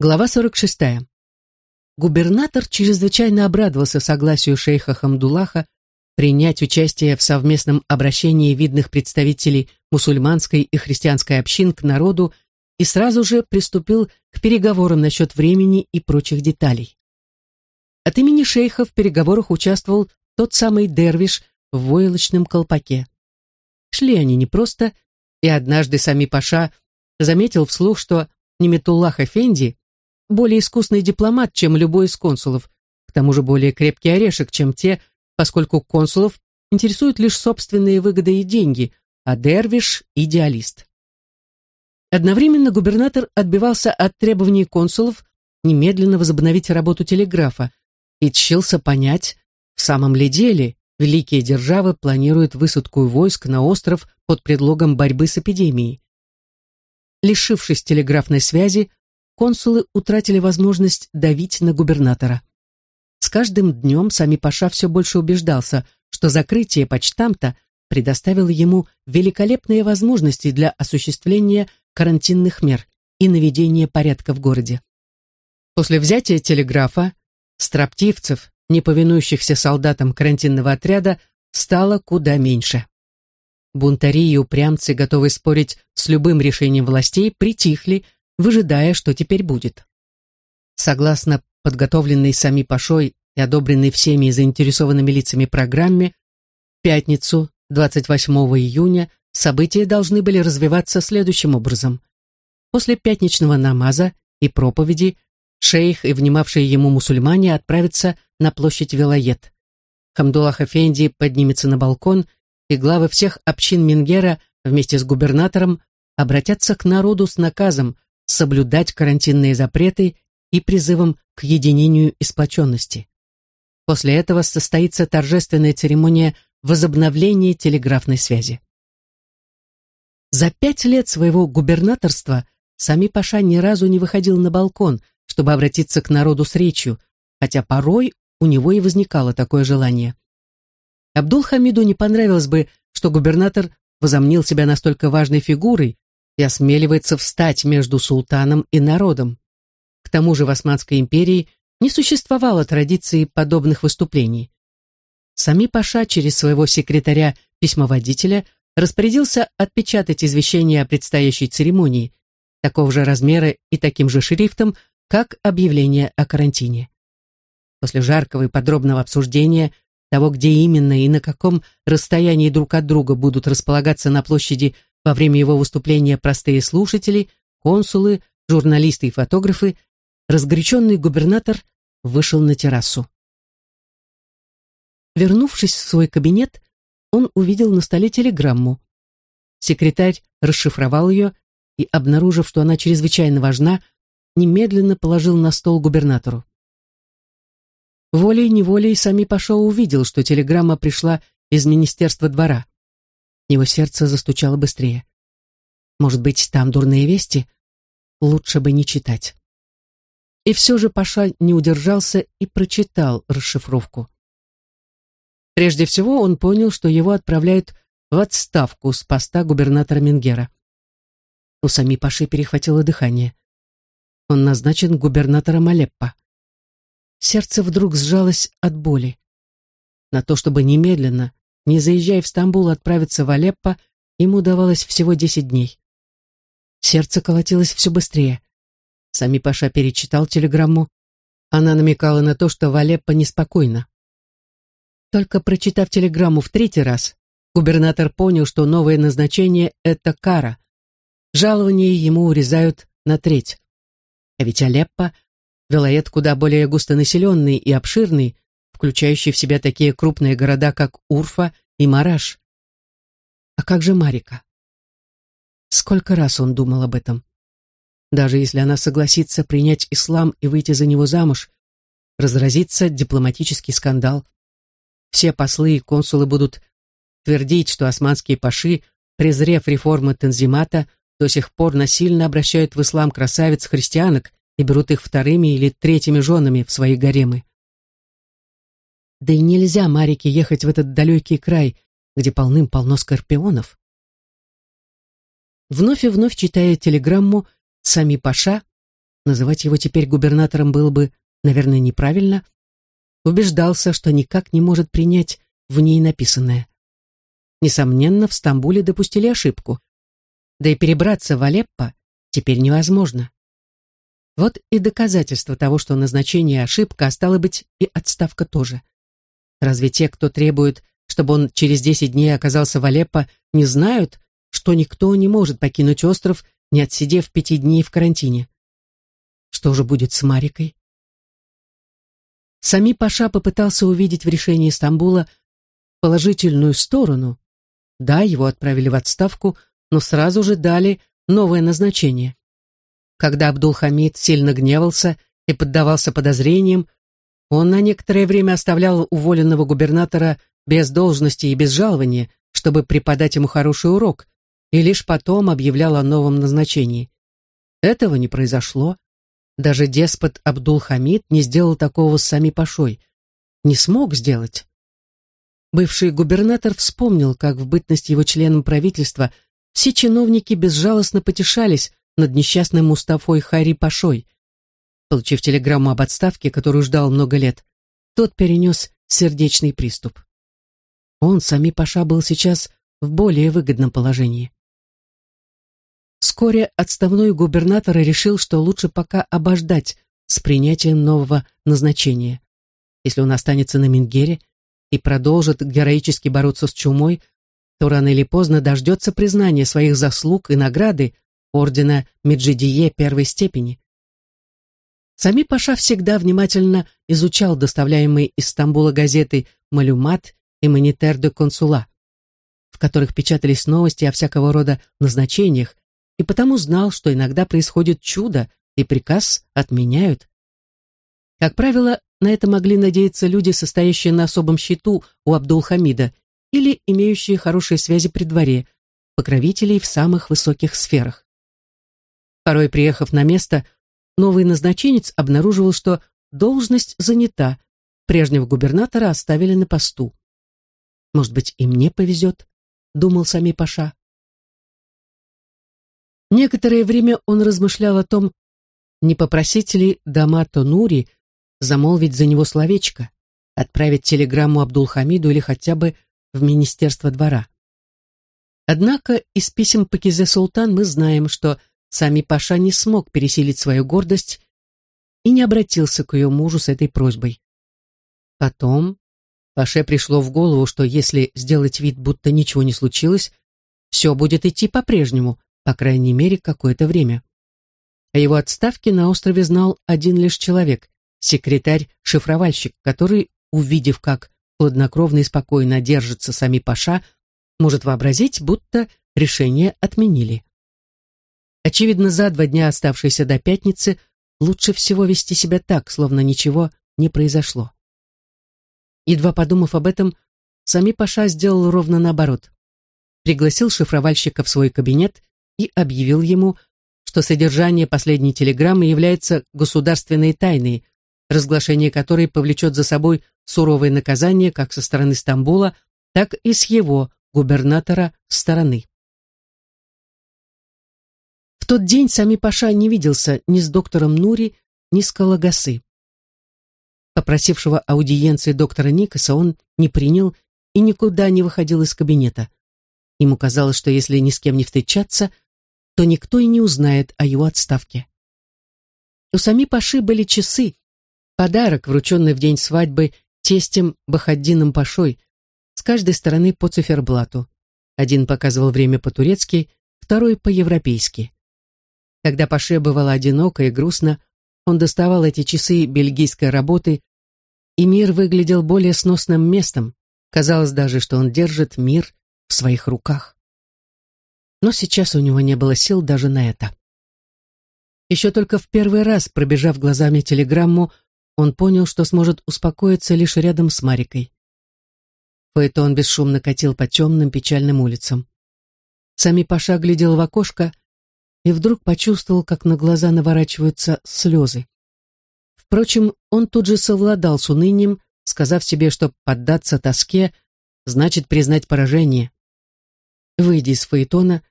Глава 46. Губернатор чрезвычайно обрадовался согласию шейха Хамдулаха принять участие в совместном обращении видных представителей мусульманской и христианской общин к народу и сразу же приступил к переговорам насчет времени и прочих деталей. От имени шейха в переговорах участвовал тот самый дервиш в войлочном колпаке. Шли они непросто, и однажды сами Паша заметил вслух, что Неметуллах Эфенди более искусный дипломат, чем любой из консулов, к тому же более крепкий орешек, чем те, поскольку консулов интересуют лишь собственные выгоды и деньги, а Дервиш – идеалист. Одновременно губернатор отбивался от требований консулов немедленно возобновить работу телеграфа и тщился понять, в самом ли деле великие державы планируют высадку войск на остров под предлогом борьбы с эпидемией. Лишившись телеграфной связи, консулы утратили возможность давить на губернатора. С каждым днем сами Паша все больше убеждался, что закрытие почтамта предоставило ему великолепные возможности для осуществления карантинных мер и наведения порядка в городе. После взятия телеграфа строптивцев, не повинующихся солдатам карантинного отряда, стало куда меньше. Бунтари и упрямцы, готовые спорить с любым решением властей, притихли, выжидая, что теперь будет. Согласно подготовленной сами Пашой и одобренной всеми заинтересованными лицами программе, в пятницу, 28 июня, события должны были развиваться следующим образом. После пятничного намаза и проповеди шейх и внимавшие ему мусульмане отправятся на площадь Вилает. Хамдуллах Эфенди поднимется на балкон, и главы всех общин Мингера вместе с губернатором обратятся к народу с наказом соблюдать карантинные запреты и призывом к единению и сплоченности. После этого состоится торжественная церемония возобновления телеграфной связи. За пять лет своего губернаторства Сами Паша ни разу не выходил на балкон, чтобы обратиться к народу с речью, хотя порой у него и возникало такое желание. Абдул-Хамиду не понравилось бы, что губернатор возомнил себя настолько важной фигурой, и осмеливается встать между султаном и народом. К тому же в Османской империи не существовало традиции подобных выступлений. Сами Паша через своего секретаря-письмоводителя распорядился отпечатать извещение о предстоящей церемонии, такого же размера и таким же шрифтом, как объявление о карантине. После жаркого и подробного обсуждения того, где именно и на каком расстоянии друг от друга будут располагаться на площади во время его выступления простые слушатели, консулы, журналисты и фотографы, разгоряченный губернатор вышел на террасу. Вернувшись в свой кабинет, он увидел на столе телеграмму. Секретарь расшифровал ее и, обнаружив, что она чрезвычайно важна, немедленно положил на стол губернатору. Волей-неволей сами Пашо увидел, что телеграмма пришла из Министерства двора. Его сердце застучало быстрее. Может быть, там дурные вести? Лучше бы не читать. И все же Паша не удержался и прочитал расшифровку. Прежде всего он понял, что его отправляют в отставку с поста губернатора Менгера. У сами Паши перехватило дыхание. Он назначен губернатором Алеппо. Сердце вдруг сжалось от боли. На то, чтобы немедленно, не заезжая в Стамбул, отправиться в Алеппо, ему давалось всего десять дней. Сердце колотилось все быстрее. Сами Паша перечитал телеграмму. Она намекала на то, что в Алеппо неспокойно. Только прочитав телеграмму в третий раз, губернатор понял, что новое назначение — это кара. Жалование ему урезают на треть. А ведь Алеппо — вилает куда более густонаселенный и обширный, включающий в себя такие крупные города, как Урфа и Мараш. А как же Марика? Сколько раз он думал об этом? Даже если она согласится принять ислам и выйти за него замуж, разразится дипломатический скандал. Все послы и консулы будут твердить, что османские паши, презрев реформы Танзимата, до сих пор насильно обращают в ислам красавиц-христианок и берут их вторыми или третьими женами в свои гаремы. Да и нельзя Марике ехать в этот далекий край, где полным-полно скорпионов. Вновь и вновь читая телеграмму, сами Паша называть его теперь губернатором было бы, наверное, неправильно, убеждался, что никак не может принять в ней написанное. Несомненно, в Стамбуле допустили ошибку. Да и перебраться в Алеппо теперь невозможно. Вот и доказательство того, что назначение ошибка, а стало быть и отставка тоже. Разве те, кто требует, чтобы он через десять дней оказался в Алеппо, не знают, что никто не может покинуть остров, не отсидев пяти дней в карантине? Что же будет с Марикой? Сами Паша попытался увидеть в решении Стамбула положительную сторону. Да, его отправили в отставку, но сразу же дали новое назначение. Когда Абдул-Хамид сильно гневался и поддавался подозрениям, он на некоторое время оставлял уволенного губернатора без должности и без жалования, чтобы преподать ему хороший урок, и лишь потом объявлял о новом назначении. Этого не произошло. Даже деспот Абдул-Хамид не сделал такого с сами Пашой. Не смог сделать. Бывший губернатор вспомнил, как в бытность его членом правительства все чиновники безжалостно потешались над несчастным Мустафой Хари Пашой. Получив телеграмму об отставке, которую ждал много лет, тот перенес сердечный приступ. Он, сами Паша, был сейчас в более выгодном положении. Вскоре отставной губернатор решил, что лучше пока обождать с принятием нового назначения. Если он останется на Мингере и продолжит героически бороться с чумой, то рано или поздно дождется признания своих заслуг и награды ордена Меджидие первой степени. Сами Паша всегда внимательно изучал доставляемые из Стамбула газеты «Малюмат» и «Монитер де Консула», в которых печатались новости о всякого рода назначениях, и потому знал, что иногда происходит чудо, и приказ отменяют. Как правило, на это могли надеяться люди, состоящие на особом счету у Абдул-Хамида или имеющие хорошие связи при дворе, покровителей в самых высоких сферах. Порой, приехав на место, новый назначенец обнаруживал, что должность занята, прежнего губернатора оставили на посту. «Может быть, и мне повезет», — думал сами Паша. Некоторое время он размышлял о том, не попросить ли Дамато Нури замолвить за него словечко, отправить телеграмму Абдулхамиду или хотя бы в Министерство двора. Однако из писем Пакизе Султан мы знаем, что сами Паша не смог пересилить свою гордость и не обратился к ее мужу с этой просьбой. Потом Паше пришло в голову, что если сделать вид, будто ничего не случилось, все будет идти по-прежнему, по крайней мере, какое-то время. О его отставке на острове знал один лишь человек, секретарь-шифровальщик, который, увидев, как хладнокровно и спокойно держится сами Паша, может вообразить, будто решение отменили. Очевидно, за два дня, оставшиеся до пятницы, лучше всего вести себя так, словно ничего не произошло. Едва подумав об этом, сами Паша сделал ровно наоборот. Пригласил шифровальщика в свой кабинет и объявил ему, что содержание последней телеграммы является государственной тайной, разглашение которой повлечет за собой суровое наказание как со стороны Стамбула, так и с его, губернатора, стороны. Тот день сами Паша не виделся ни с доктором Нури, ни с Калагасы. Попросившего аудиенции доктора Никаса он не принял и никуда не выходил из кабинета. Ему казалось, что если ни с кем не встречаться, то никто и не узнает о его отставке. У сами Паши были часы, подарок, врученный в день свадьбы тестем Бахаддином Пашой, с каждой стороны по циферблату. Один показывал время по-турецки, второй по-европейски. Когда Паше бывало одиноко и грустно, он доставал эти часы бельгийской работы, и мир выглядел более сносным местом. Казалось даже, что он держит мир в своих руках но сейчас у него не было сил даже на это. Еще только в первый раз, пробежав глазами телеграмму, он понял, что сможет успокоиться лишь рядом с Марикой. Фаэтон бесшумно катил по темным печальным улицам. Сами Паша глядел в окошко и вдруг почувствовал, как на глаза наворачиваются слезы. Впрочем, он тут же совладал с унынием, сказав себе, что поддаться тоске значит признать поражение. Выйдя из фаэтона,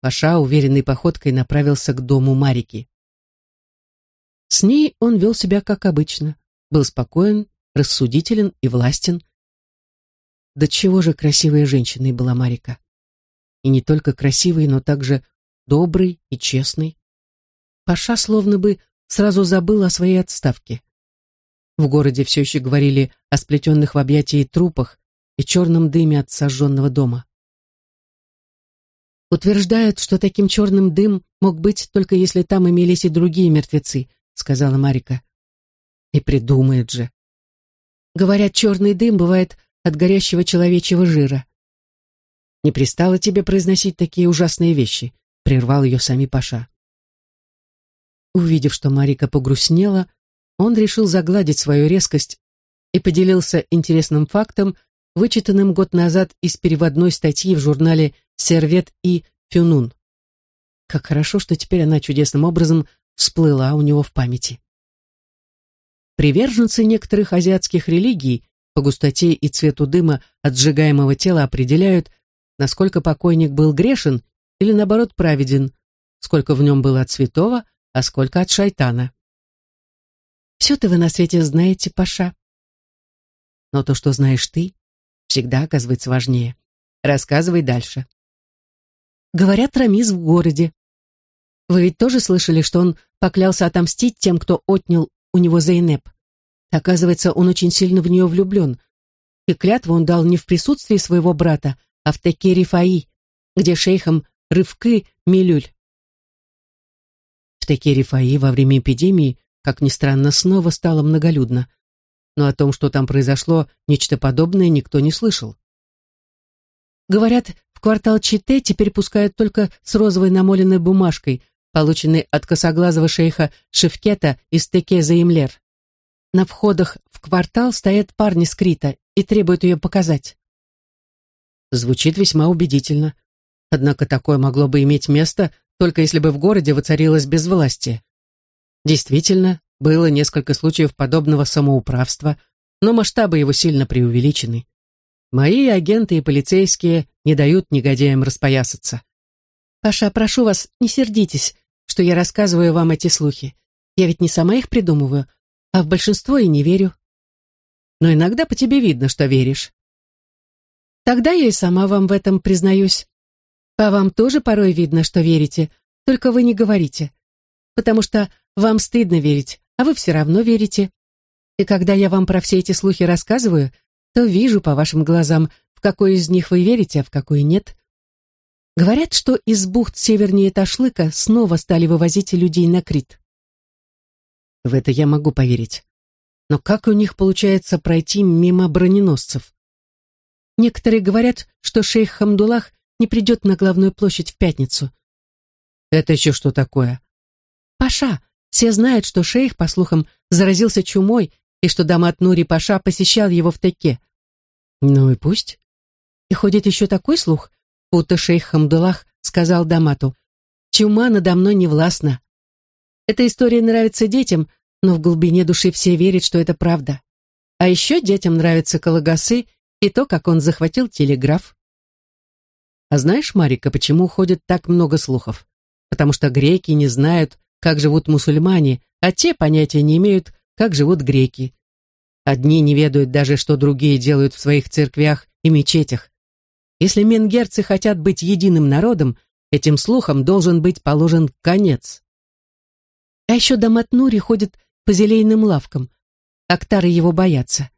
Паша уверенной походкой направился к дому Марики. С ней он вел себя как обычно, был спокоен, рассудителен и властен. Да чего же красивой женщиной была Марика. И не только красивой, но также добрый и честный. Паша словно бы сразу забыл о своей отставке. В городе все еще говорили о сплетенных в объятии трупах и черном дыме от сожженного дома. Утверждают, что таким черным дым мог быть только если там имелись и другие мертвецы, сказала Марика. И придумает же. Говорят, черный дым бывает от горящего человечьего жира. Не пристало тебе произносить такие ужасные вещи, прервал ее сами Паша. Увидев, что Марика погрустнела, он решил загладить свою резкость и поделился интересным фактом, вычитанным год назад из переводной статьи в журнале «Сервет» и «Фюнун». Как хорошо, что теперь она чудесным образом всплыла у него в памяти. Приверженцы некоторых азиатских религий по густоте и цвету дыма от сжигаемого тела определяют, насколько покойник был грешен или, наоборот, праведен, сколько в нем было от святого, а сколько от шайтана. Все-то вы на свете знаете, Паша. Но то, что знаешь ты, всегда оказывается важнее. Рассказывай дальше. Говорят, Рамиз в городе. Вы ведь тоже слышали, что он поклялся отомстить тем, кто отнял у него Зейнеп. Оказывается, он очень сильно в нее влюблен. И клятву он дал не в присутствии своего брата, а в Текере где шейхом Рывкы Милюль. В Текере Фаи во время эпидемии как ни странно, снова стало многолюдно. Но о том, что там произошло нечто подобное, никто не слышал. Говорят, в квартал Чите теперь пускают только с розовой намоленной бумажкой, полученной от косоглазого шейха Шевкета из Теке-Заимлер. На входах в квартал стоят парни с Крита и требуют ее показать. Звучит весьма убедительно. Однако такое могло бы иметь место, только если бы в городе воцарилось безвластие. Действительно, было несколько случаев подобного самоуправства, но масштабы его сильно преувеличены. Мои агенты и полицейские не дают негодяям распоясаться. Паша, прошу вас, не сердитесь, что я рассказываю вам эти слухи. Я ведь не сама их придумываю, а в большинство и не верю. Но иногда по тебе видно, что веришь. Тогда я и сама вам в этом признаюсь. По вам тоже порой видно, что верите, только вы не говорите. Потому что вам стыдно верить, а вы все равно верите. И когда я вам про все эти слухи рассказываю, то вижу по вашим глазам, в какой из них вы верите, а в какой нет. Говорят, что из бухт севернее Ташлыка снова стали вывозить людей на Крит. В это я могу поверить. Но как у них получается пройти мимо броненосцев? Некоторые говорят, что шейх Хамдулах не придет на главную площадь в пятницу. Это еще что такое? Паша, все знают, что шейх, по слухам, заразился чумой и что Дамат Нури Паша посещал его в Теке. Ну и пусть. И ходит еще такой слух, будто шейх Хамдулах сказал Дамату, «Чума надо мной не властна». Эта история нравится детям, но в глубине души все верят, что это правда. А еще детям нравятся Калагасы и то, как он захватил телеграф. А знаешь, Марика, почему ходит так много слухов? Потому что греки не знают, как живут мусульмане, а те понятия не имеют, как живут греки. Одни не ведают даже, что другие делают в своих церквях и мечетях. Если менгерцы хотят быть единым народом, этим слухам должен быть положен конец. А еще Даматнури ходит по зелейным лавкам. Актары его боятся.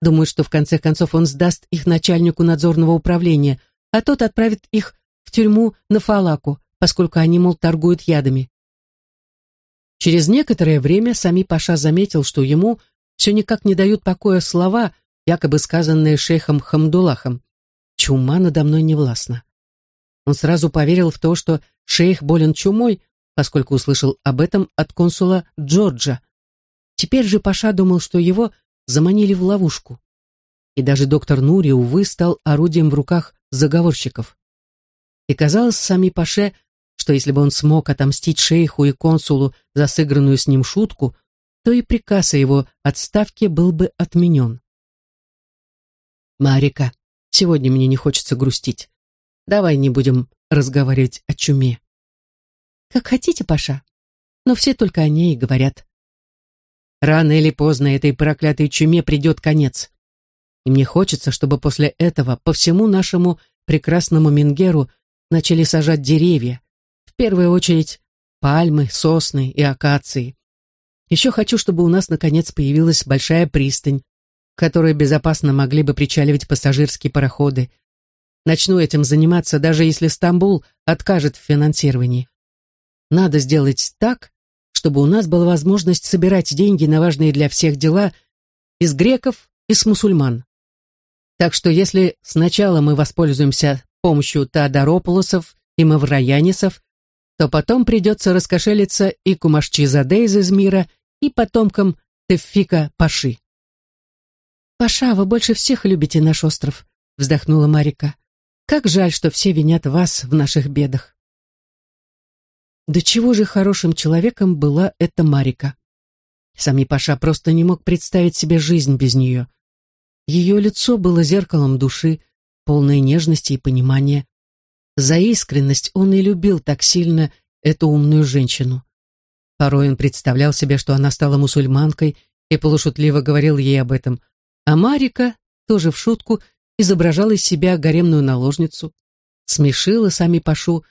Думают, что в конце концов он сдаст их начальнику надзорного управления, а тот отправит их в тюрьму на Фалаку, поскольку они, мол, торгуют ядами. Через некоторое время сами Паша заметил, что ему все никак не дают покоя слова, якобы сказанные шейхом Хамдулахом. «Чума надо мной не властна». Он сразу поверил в то, что шейх болен чумой, поскольку услышал об этом от консула Джорджа. Теперь же Паша думал, что его заманили в ловушку. И даже доктор Нури, увы, стал орудием в руках заговорщиков. И казалось, сами Паше что если бы он смог отомстить шейху и консулу за сыгранную с ним шутку, то и приказ о его отставке был бы отменен. «Марика, сегодня мне не хочется грустить. Давай не будем разговаривать о чуме». «Как хотите, Паша. Но все только о ней говорят. Рано или поздно этой проклятой чуме придет конец. И мне хочется, чтобы после этого по всему нашему прекрасному Мингеру начали сажать деревья, в первую очередь пальмы, сосны и акации. Еще хочу, чтобы у нас наконец появилась большая пристань, в которой безопасно могли бы причаливать пассажирские пароходы. Начну этим заниматься, даже если Стамбул откажет в финансировании. Надо сделать так, чтобы у нас была возможность собирать деньги на важные для всех дела из греков и с мусульман. Так что если сначала мы воспользуемся помощью Тадарополосов и Мавраянисов, то потом придется раскошелиться и Кумашчизаде из Измира, и потомкам Теффика Паши. «Паша, вы больше всех любите наш остров», — вздохнула Марика. «Как жаль, что все винят вас в наших бедах». До чего же хорошим человеком была эта Марика? Сами Паша просто не мог представить себе жизнь без нее. Ее лицо было зеркалом души, полной нежности и понимания. За искренность он и любил так сильно эту умную женщину. Порой он представлял себе, что она стала мусульманкой, и полушутливо говорил ей об этом. А Марика, тоже в шутку, изображала из себя гаремную наложницу, смешила сами Пашу,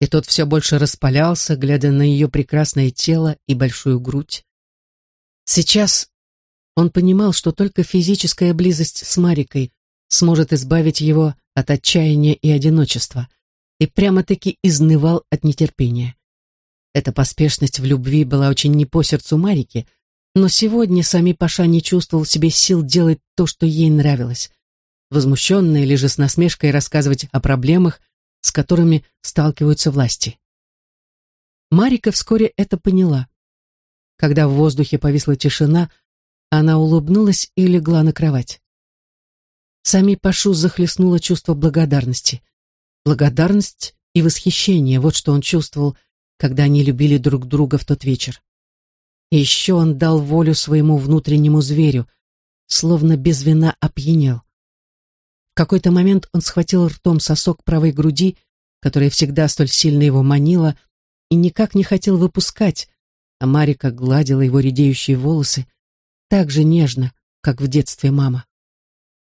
и тот все больше распалялся, глядя на ее прекрасное тело и большую грудь. Сейчас он понимал, что только физическая близость с Марикой сможет избавить его от отчаяния и одиночества, и прямо-таки изнывал от нетерпения. Эта поспешность в любви была очень не по сердцу Марики, но сегодня сами Паша не чувствовал в себе сил делать то, что ей нравилось. Возмущенная или же с насмешкой рассказывать о проблемах, с которыми сталкиваются власти. Марика вскоре это поняла. Когда в воздухе повисла тишина, она улыбнулась и легла на кровать. Сами Пашу захлестнуло чувство благодарности. Благодарность и восхищение — вот что он чувствовал, когда они любили друг друга в тот вечер. И еще он дал волю своему внутреннему зверю, словно без вина опьянел. В какой-то момент он схватил ртом сосок правой груди, которая всегда столь сильно его манила, и никак не хотел выпускать, а Марика гладила его редеющие волосы так же нежно, как в детстве мама.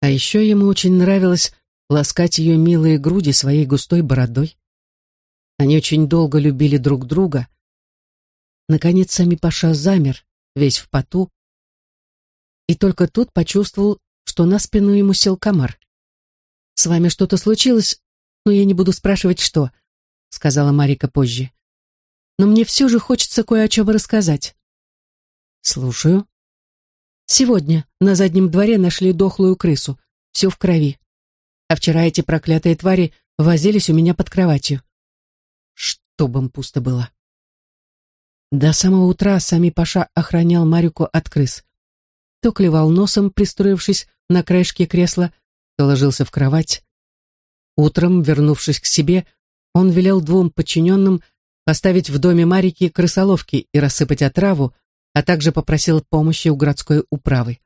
А еще ему очень нравилось ласкать ее милые груди своей густой бородой. Они очень долго любили друг друга. Наконец сами Паша замер, весь в поту, и только тут почувствовал, что на спину ему сел комар. «С вами что-то случилось, но я не буду спрашивать, что», — сказала Марика позже. «Но мне все же хочется кое о чем рассказать». «Слушаю», Сегодня на заднем дворе нашли дохлую крысу, всю в крови. А вчера эти проклятые твари возились у меня под кроватью. Чтоб им пусто было. До самого утра сами Паша охранял Марику от крыс. То клевал носом, пристроившись на краешке кресла, то ложился в кровать. Утром, вернувшись к себе, он велел двум подчиненным поставить в доме Марики крысоловки и рассыпать отраву, а также попросил помощи у городской управы.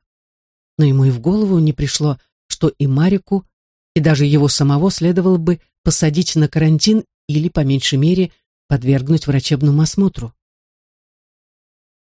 Но ему и в голову не пришло, что и Марику, и даже его самого следовало бы посадить на карантин или, по меньшей мере, подвергнуть врачебному осмотру.